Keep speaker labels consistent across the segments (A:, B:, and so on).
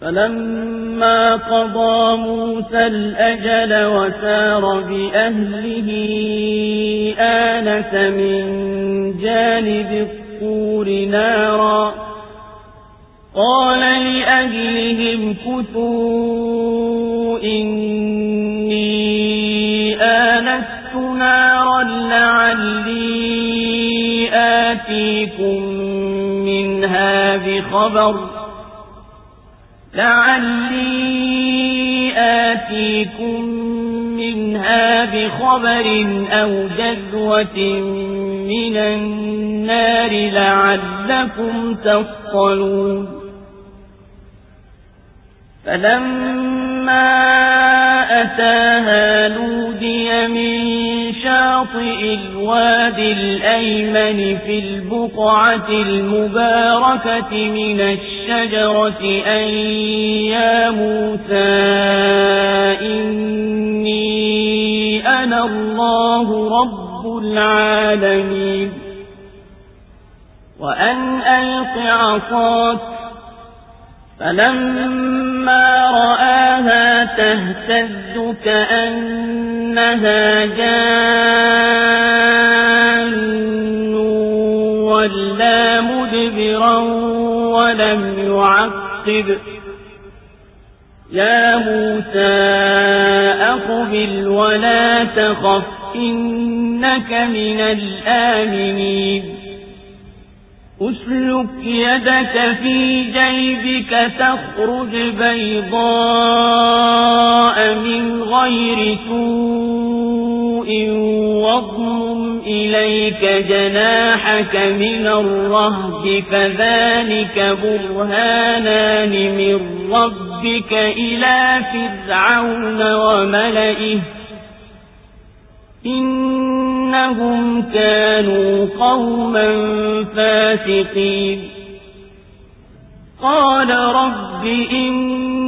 A: فلما قضى موسى الأجل وسار بأهله آنس من جانب الطور نارا. قال لأهلهم كثوا إني آنست نارا لعلي آتيكم منها بخبر. لعلي آتيكم منها بخبر أو جذوة من النار لعلكم تصطلون فلما أتاها نودي من شاطئ الواد الأيمن في البقعة المباركة من الشجرة أن يا موسى إني أنا الله رب العالمين. وأن ألق عصاك فلما تهتز كأنها جان ولا مدبرا ولم يعقب. يا موسى أقبل ولا تخف إنك من الآمنين. أسلك يدك في جيبك تخرج بيضاء. من غير سوء واضمم إليك جناحك من الرهب فذلك برهانان من ربك إلى فرعون وملئه. إنهم كانوا قوما فاسقين. قال رب إني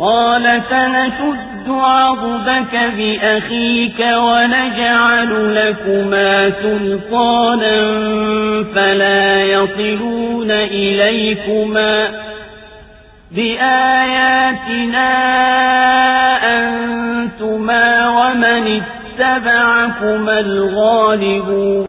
A: قال سنشد عضبك بأخيك ونجعل لكما سلطانا فلا يصلون إليكما بآياتنا أنتما ومن اتبعكما الغالبون